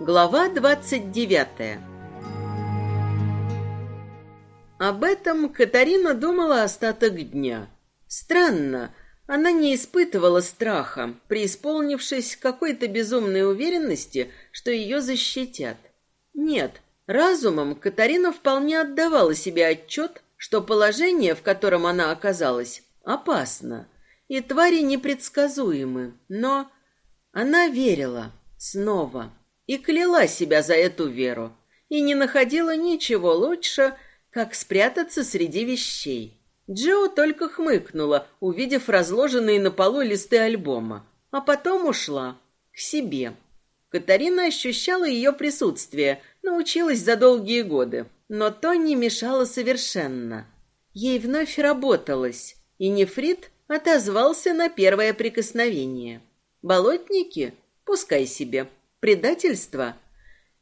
Глава 29 Об этом Катарина думала остаток дня. Странно, она не испытывала страха, преисполнившись какой-то безумной уверенности, что ее защитят. Нет, разумом Катарина вполне отдавала себе отчет, что положение, в котором она оказалась, опасно, и твари непредсказуемы, но она верила снова и кляла себя за эту веру, и не находила ничего лучше, как спрятаться среди вещей. Джо только хмыкнула, увидев разложенные на полу листы альбома, а потом ушла к себе. Катарина ощущала ее присутствие, научилась за долгие годы, но то не мешало совершенно. Ей вновь работалось, и нефрит отозвался на первое прикосновение. Болотники? Пускай себе. Предательство?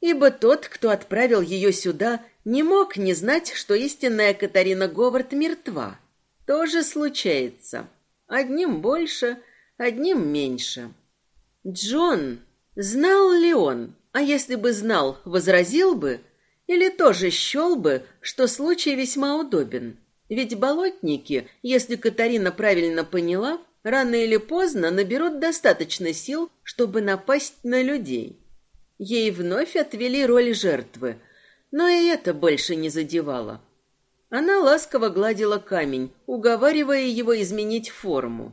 Ибо тот, кто отправил ее сюда, не мог не знать, что истинная Катарина Говард мертва. Тоже случается. Одним больше, одним меньше. Джон, знал ли он, а если бы знал, возразил бы, или тоже счел бы, что случай весьма удобен? Ведь болотники, если Катарина правильно поняла, рано или поздно наберут достаточно сил, чтобы напасть на людей. Ей вновь отвели роль жертвы, но и это больше не задевало. Она ласково гладила камень, уговаривая его изменить форму.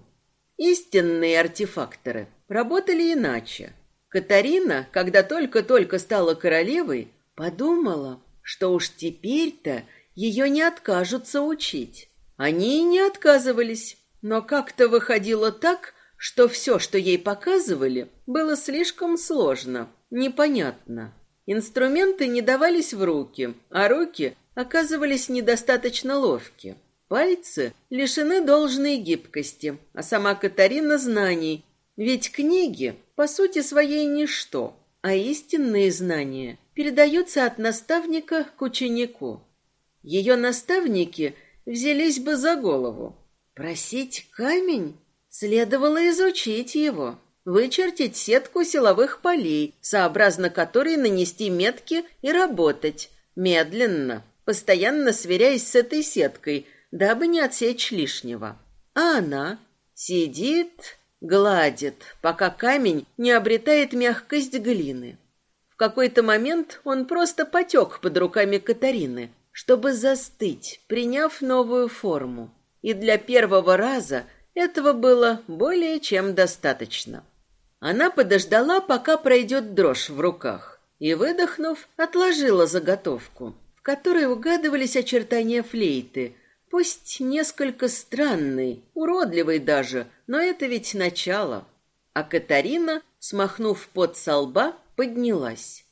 Истинные артефакторы работали иначе. Катарина, когда только-только стала королевой, подумала, что уж теперь-то ее не откажутся учить. Они и не отказывались. Но как-то выходило так, что все, что ей показывали, было слишком сложно, непонятно. Инструменты не давались в руки, а руки оказывались недостаточно ловки. Пальцы лишены должной гибкости, а сама Катарина знаний, ведь книги, по сути своей, ничто, а истинные знания передаются от наставника к ученику. Ее наставники взялись бы за голову, Просить камень? Следовало изучить его, вычертить сетку силовых полей, сообразно которой нанести метки и работать, медленно, постоянно сверяясь с этой сеткой, дабы не отсечь лишнего. А она сидит, гладит, пока камень не обретает мягкость глины. В какой-то момент он просто потек под руками Катарины, чтобы застыть, приняв новую форму и для первого раза этого было более чем достаточно. Она подождала, пока пройдет дрожь в руках, и, выдохнув, отложила заготовку, в которой угадывались очертания флейты, пусть несколько странный, уродливый даже, но это ведь начало. А Катарина, смахнув пот со лба, поднялась.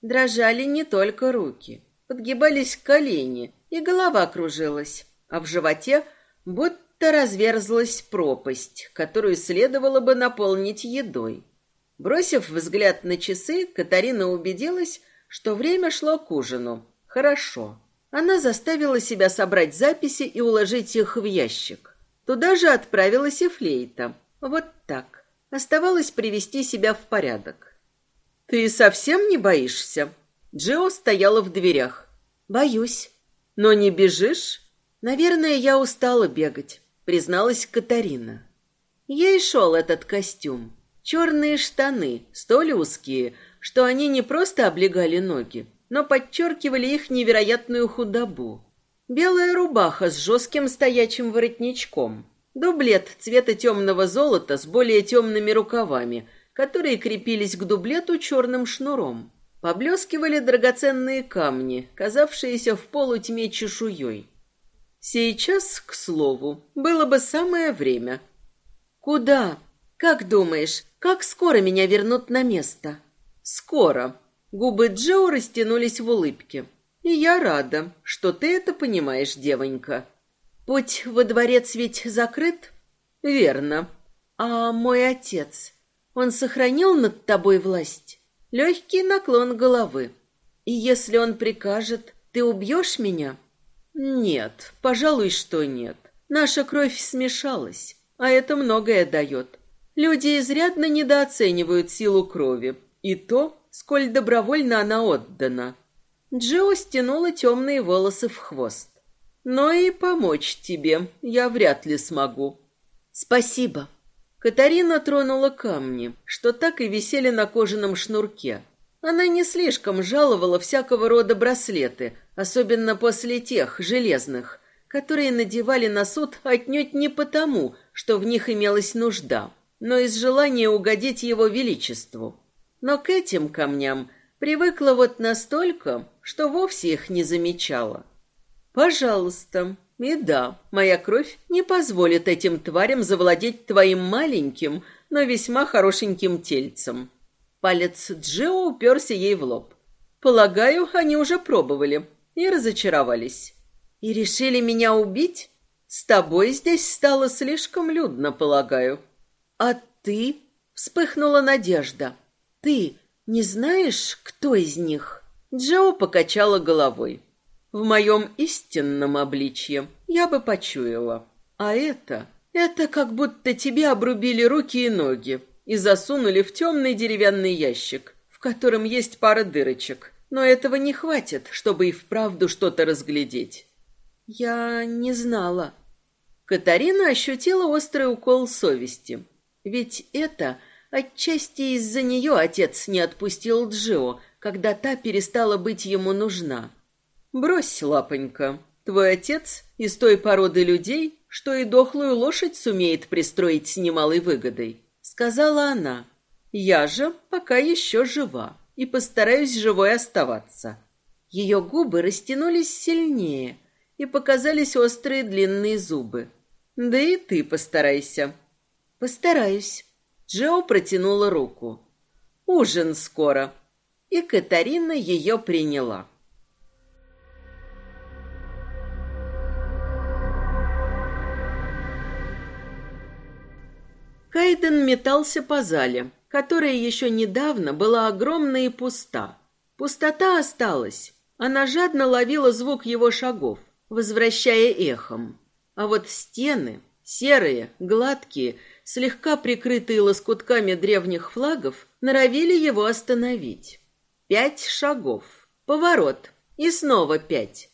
Дрожали не только руки, подгибались колени, и голова кружилась, а в животе будто разверзлась пропасть, которую следовало бы наполнить едой. Бросив взгляд на часы, Катарина убедилась, что время шло к ужину. Хорошо. Она заставила себя собрать записи и уложить их в ящик. Туда же отправилась и флейта. Вот так. Оставалось привести себя в порядок. «Ты совсем не боишься?» Джио стояла в дверях. «Боюсь». «Но не бежишь?» Наверное, я устала бегать, призналась Катарина. Ей шел этот костюм. Черные штаны, столь узкие, что они не просто облегали ноги, но подчеркивали их невероятную худобу. Белая рубаха с жестким стоячим воротничком. Дублет цвета темного золота с более темными рукавами, которые крепились к дублету черным шнуром. Поблескивали драгоценные камни, казавшиеся в полутьме чешуей. Сейчас, к слову, было бы самое время. Куда? Как думаешь, как скоро меня вернут на место? Скоро. Губы Джо растянулись в улыбке. И я рада, что ты это понимаешь, девонька. Путь во дворец ведь закрыт? Верно. А мой отец, он сохранил над тобой власть? Легкий наклон головы. И если он прикажет, ты убьешь меня? Нет, пожалуй, что нет. Наша кровь смешалась, а это многое дает. Люди изрядно недооценивают силу крови и то, сколь добровольно она отдана. Джо стянула темные волосы в хвост. Но и помочь тебе я вряд ли смогу. Спасибо. Катарина тронула камни, что так и висели на кожаном шнурке. Она не слишком жаловала всякого рода браслеты, особенно после тех, железных, которые надевали на суд отнюдь не потому, что в них имелась нужда, но из желания угодить его величеству. Но к этим камням привыкла вот настолько, что вовсе их не замечала. «Пожалуйста, и да, моя кровь не позволит этим тварям завладеть твоим маленьким, но весьма хорошеньким тельцем». Палец Джио уперся ей в лоб. «Полагаю, они уже пробовали и разочаровались. И решили меня убить? С тобой здесь стало слишком людно, полагаю. А ты? Вспыхнула надежда. Ты не знаешь, кто из них? Джо покачала головой. В моем истинном обличье я бы почуяла. А это... Это как будто тебе обрубили руки и ноги и засунули в темный деревянный ящик, в котором есть пара дырочек. Но этого не хватит, чтобы и вправду что-то разглядеть. Я не знала. Катарина ощутила острый укол совести. Ведь это отчасти из-за нее отец не отпустил Джио, когда та перестала быть ему нужна. Брось, лапонька, твой отец из той породы людей, что и дохлую лошадь сумеет пристроить с немалой выгодой, сказала она. Я же пока еще жива и постараюсь живой оставаться. Ее губы растянулись сильнее, и показались острые длинные зубы. Да и ты постарайся. Постараюсь. Джо протянула руку. Ужин скоро. И Катарина ее приняла. Кайден метался по зале, которая еще недавно была огромна и пуста. Пустота осталась. Она жадно ловила звук его шагов возвращая эхом. А вот стены, серые, гладкие, слегка прикрытые лоскутками древних флагов, норовили его остановить. Пять шагов, поворот и снова пять.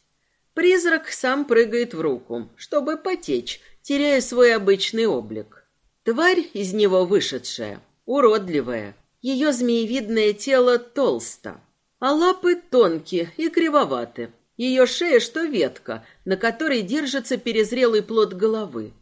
Призрак сам прыгает в руку, чтобы потечь, теряя свой обычный облик. Тварь из него вышедшая, уродливая. Ее змеевидное тело толсто, а лапы тонкие и кривоваты, ее шея, что ветка, на которой держится перезрелый плод головы.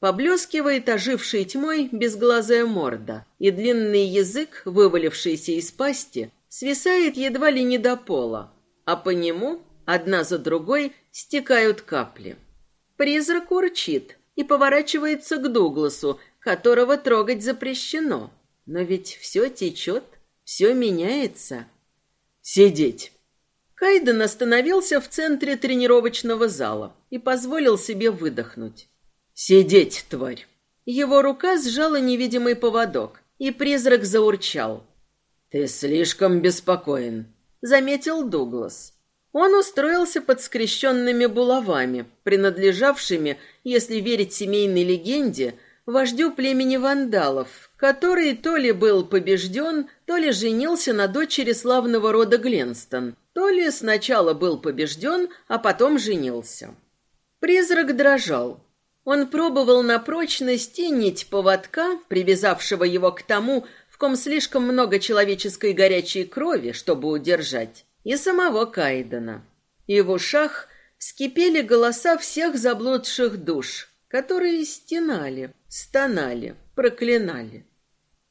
Поблескивает ожившей тьмой безглазая морда, и длинный язык, вывалившийся из пасти, свисает едва ли не до пола, а по нему, одна за другой, стекают капли. Призрак урчит и поворачивается к Дугласу, которого трогать запрещено. Но ведь все течет, все меняется. «Сидеть!» Кайден остановился в центре тренировочного зала и позволил себе выдохнуть. «Сидеть, тварь!» Его рука сжала невидимый поводок, и призрак заурчал. «Ты слишком беспокоен», — заметил Дуглас. Он устроился под скрещенными булавами, принадлежавшими, если верить семейной легенде, вождю племени вандалов, который то ли был побежден, то ли женился на дочери славного рода Гленстон, то ли сначала был побежден, а потом женился. Призрак дрожал. Он пробовал на прочность и нить поводка, привязавшего его к тому, в ком слишком много человеческой горячей крови, чтобы удержать, и самого Кайдена. И в ушах вскипели голоса всех заблудших душ, которые стенали, стонали, проклинали.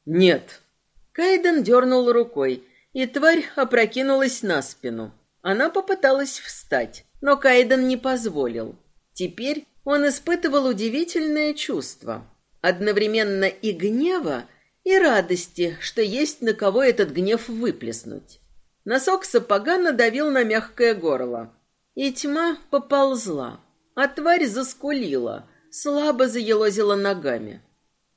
«Нет!» Кайден дернул рукой, и тварь опрокинулась на спину. Она попыталась встать, но Кайден не позволил. Теперь он испытывал удивительное чувство. Одновременно и гнева, и радости, что есть на кого этот гнев выплеснуть. Носок сапога надавил на мягкое горло. И тьма поползла, а тварь заскулила, слабо заелозила ногами.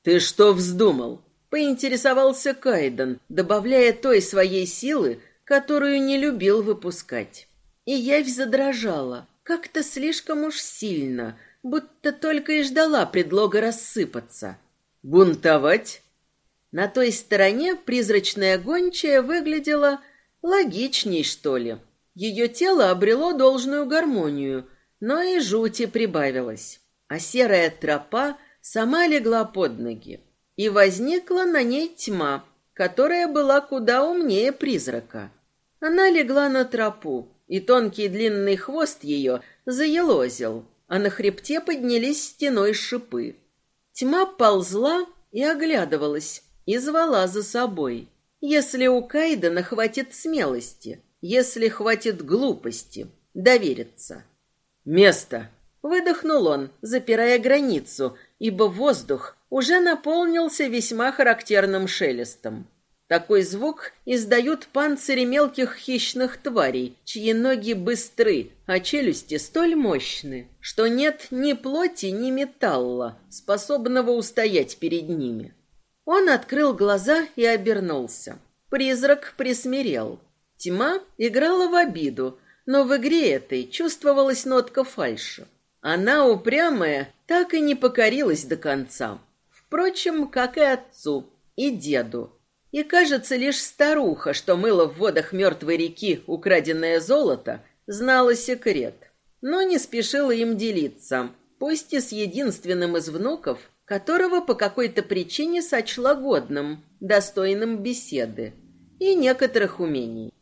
«Ты что вздумал?» поинтересовался Кайден, добавляя той своей силы, которую не любил выпускать. И явь задрожала, как-то слишком уж сильно, будто только и ждала предлога рассыпаться. «Бунтовать?» На той стороне призрачная гончая выглядела логичней, что ли. Ее тело обрело должную гармонию, но и жути прибавилось. А серая тропа сама легла под ноги. И возникла на ней тьма, которая была куда умнее призрака. Она легла на тропу, и тонкий длинный хвост ее заелозил, а на хребте поднялись стеной шипы. Тьма ползла и оглядывалась, и звала за собой. Если у Кайдена хватит смелости, если хватит глупости, довериться. «Место!» — выдохнул он, запирая границу, ибо воздух уже наполнился весьма характерным шелестом. Такой звук издают панцири мелких хищных тварей, чьи ноги быстры, а челюсти столь мощны, что нет ни плоти, ни металла, способного устоять перед ними. Он открыл глаза и обернулся. Призрак присмирел. Тьма играла в обиду, но в игре этой чувствовалась нотка фальши. Она, упрямая, так и не покорилась до конца. Впрочем, как и отцу, и деду. И, кажется, лишь старуха, что мыла в водах мертвой реки украденное золото, знала секрет, но не спешила им делиться, пусть и с единственным из внуков, которого по какой-то причине сочла годным, достойным беседы и некоторых умений.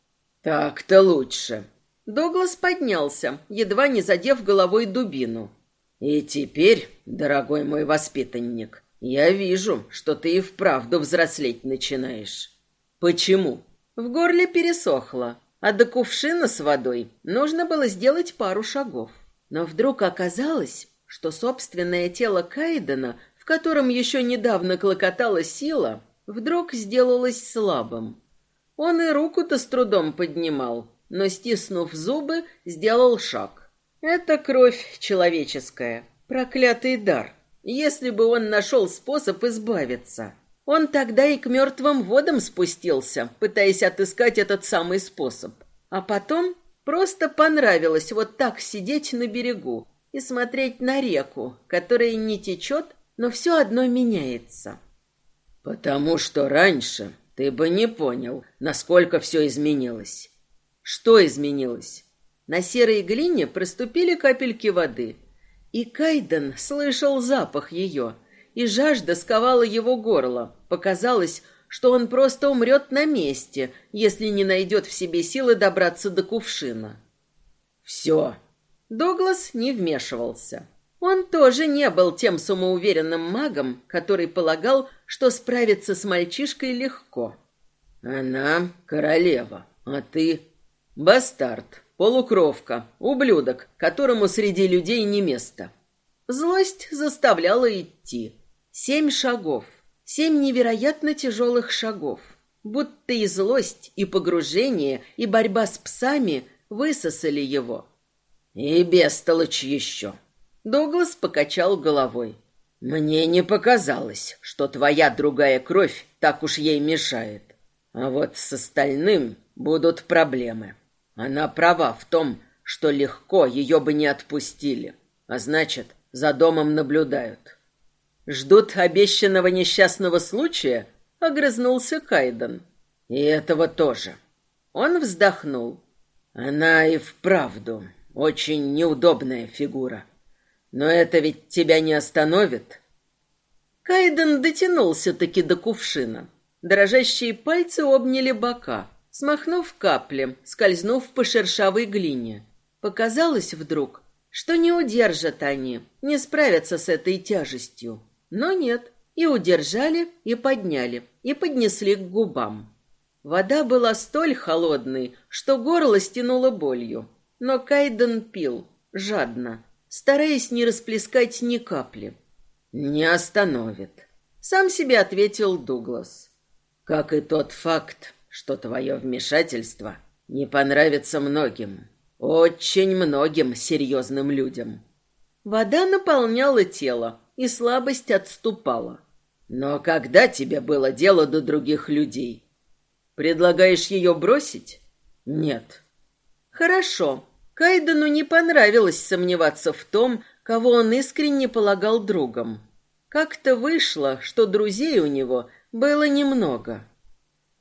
«Так-то лучше». Доглас поднялся, едва не задев головой дубину. «И теперь, дорогой мой воспитанник, я вижу, что ты и вправду взрослеть начинаешь. Почему? В горле пересохло, а до кувшина с водой нужно было сделать пару шагов. Но вдруг оказалось, что собственное тело Кайдена, в котором еще недавно клокотала сила, вдруг сделалось слабым. Он и руку-то с трудом поднимал, но, стиснув зубы, сделал шаг. Это кровь человеческая, проклятый дар — если бы он нашел способ избавиться. Он тогда и к мертвым водам спустился, пытаясь отыскать этот самый способ. А потом просто понравилось вот так сидеть на берегу и смотреть на реку, которая не течет, но все одно меняется. Потому что раньше ты бы не понял, насколько все изменилось. Что изменилось? На серой глине проступили капельки воды — и Кайден слышал запах ее, и жажда сковала его горло. Показалось, что он просто умрет на месте, если не найдет в себе силы добраться до кувшина. «Все». Доглас не вмешивался. Он тоже не был тем самоуверенным магом, который полагал, что справиться с мальчишкой легко. «Она королева, а ты бастард», Полукровка, ублюдок, которому среди людей не место. Злость заставляла идти. Семь шагов. Семь невероятно тяжелых шагов. Будто и злость, и погружение, и борьба с псами высосали его. И бестолочь еще. Дуглас покачал головой. Мне не показалось, что твоя другая кровь так уж ей мешает. А вот с остальным будут проблемы. Она права в том, что легко ее бы не отпустили, а значит, за домом наблюдают. Ждут обещанного несчастного случая, огрызнулся Кайден. И этого тоже. Он вздохнул. Она и вправду очень неудобная фигура. Но это ведь тебя не остановит. Кайден дотянулся таки до кувшина. Дрожащие пальцы обняли бока смахнув капли, скользнув по шершавой глине. Показалось вдруг, что не удержат они, не справятся с этой тяжестью. Но нет, и удержали, и подняли, и поднесли к губам. Вода была столь холодной, что горло стянуло болью. Но Кайден пил, жадно, стараясь не расплескать ни капли. «Не остановит», — сам себе ответил Дуглас. «Как и тот факт, что твое вмешательство не понравится многим, очень многим серьезным людям. Вода наполняла тело, и слабость отступала. Но когда тебе было дело до других людей? Предлагаешь ее бросить? Нет. Хорошо. Кайдену не понравилось сомневаться в том, кого он искренне полагал другом. Как-то вышло, что друзей у него было немного.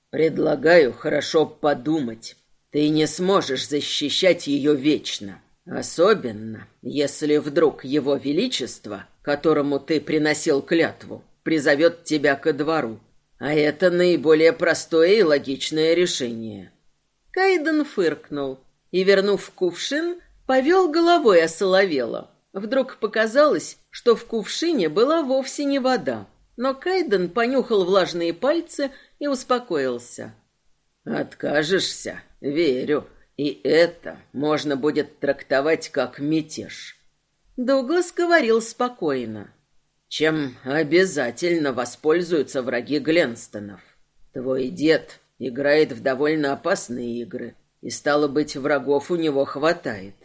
Предлагаю хорошо подумать. Ты не сможешь защищать ее вечно. Особенно, если вдруг его величество, которому ты приносил клятву, призовет тебя ко двору. А это наиболее простое и логичное решение. Кайден фыркнул и, вернув кувшин, повел головой осоловело. Вдруг показалось, что в кувшине была вовсе не вода. Но Кайден понюхал влажные пальцы и успокоился. «Откажешься? Верю. И это можно будет трактовать как мятеж». Дуглас говорил спокойно. «Чем обязательно воспользуются враги Гленстонов. Твой дед играет в довольно опасные игры, и, стало быть, врагов у него хватает.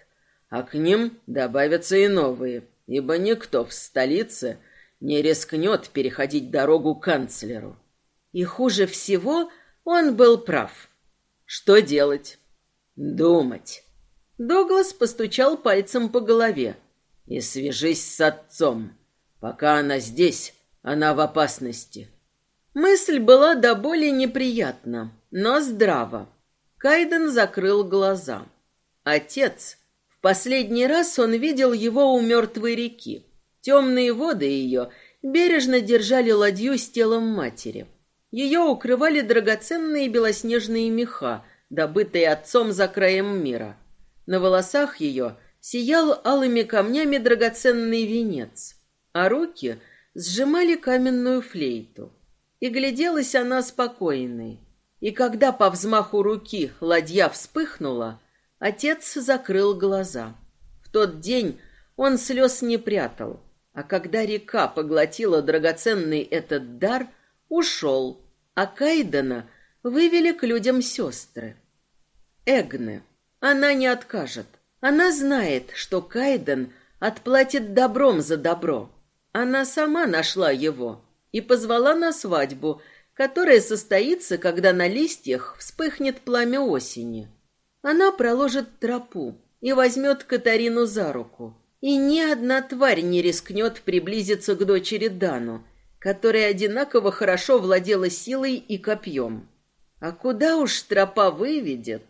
А к ним добавятся и новые, ибо никто в столице не рискнет переходить дорогу канцлеру. И хуже всего он был прав. Что делать? Думать. Доглас постучал пальцем по голове. И свяжись с отцом. Пока она здесь, она в опасности. Мысль была до боли неприятна, но здраво. Кайден закрыл глаза. Отец. В последний раз он видел его у мертвой реки. Темные воды ее бережно держали ладью с телом матери. Ее укрывали драгоценные белоснежные меха, добытые отцом за краем мира. На волосах ее сиял алыми камнями драгоценный венец, а руки сжимали каменную флейту. И гляделась она спокойной. И когда по взмаху руки ладья вспыхнула, отец закрыл глаза. В тот день он слез не прятал, а когда река поглотила драгоценный этот дар, ушел, а Кайдена вывели к людям сестры. Эгне. Она не откажет. Она знает, что Кайден отплатит добром за добро. Она сама нашла его и позвала на свадьбу, которая состоится, когда на листьях вспыхнет пламя осени. Она проложит тропу и возьмет Катарину за руку. И ни одна тварь не рискнет приблизиться к дочери Дану, которая одинаково хорошо владела силой и копьем. А куда уж тропа выведет?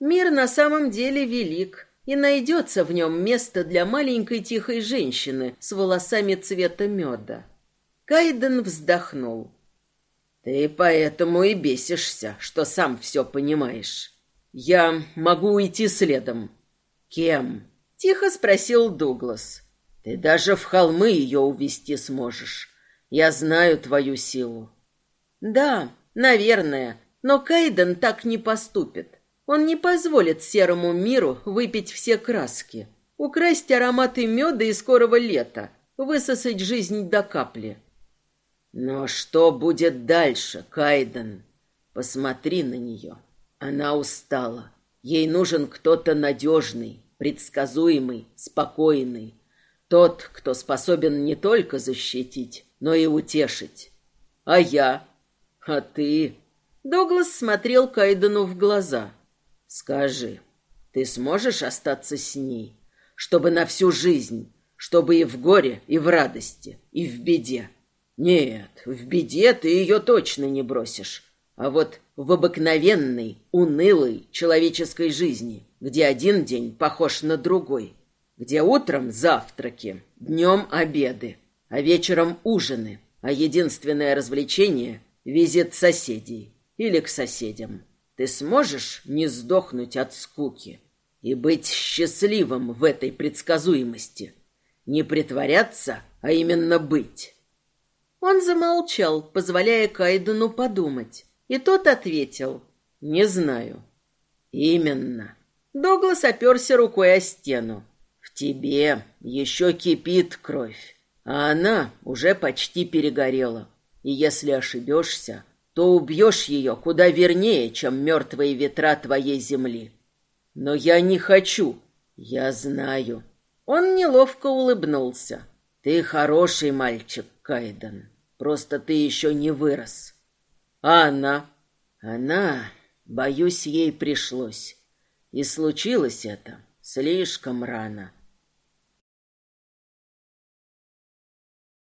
Мир на самом деле велик, и найдется в нем место для маленькой тихой женщины с волосами цвета меда. Кайден вздохнул. «Ты поэтому и бесишься, что сам все понимаешь. Я могу уйти следом». «Кем?» — тихо спросил Дуглас. «Ты даже в холмы ее увести сможешь. Я знаю твою силу. Да, наверное, но Кайден так не поступит. Он не позволит серому миру выпить все краски, украсть ароматы меда и скорого лета, высосать жизнь до капли. Но что будет дальше, Кайден? Посмотри на нее. Она устала. Ей нужен кто-то надежный, предсказуемый, спокойный. Тот, кто способен не только защитить, но и утешить. А я? А ты? Доглас смотрел Кайдену в глаза. Скажи, ты сможешь остаться с ней, чтобы на всю жизнь, чтобы и в горе, и в радости, и в беде? Нет, в беде ты ее точно не бросишь. А вот в обыкновенной, унылой человеческой жизни, где один день похож на другой, где утром завтраки, днем обеды, а вечером ужины, а единственное развлечение — визит соседей или к соседям. Ты сможешь не сдохнуть от скуки и быть счастливым в этой предсказуемости? Не притворяться, а именно быть. Он замолчал, позволяя Кайдену подумать, и тот ответил «Не знаю». «Именно». Доглас оперся рукой о стену. «В тебе еще кипит кровь а она уже почти перегорела. И если ошибешься, то убьешь ее куда вернее, чем мертвые ветра твоей земли. Но я не хочу. Я знаю. Он неловко улыбнулся. Ты хороший мальчик, Кайден. Просто ты еще не вырос. А она? Она, боюсь, ей пришлось. И случилось это слишком рано.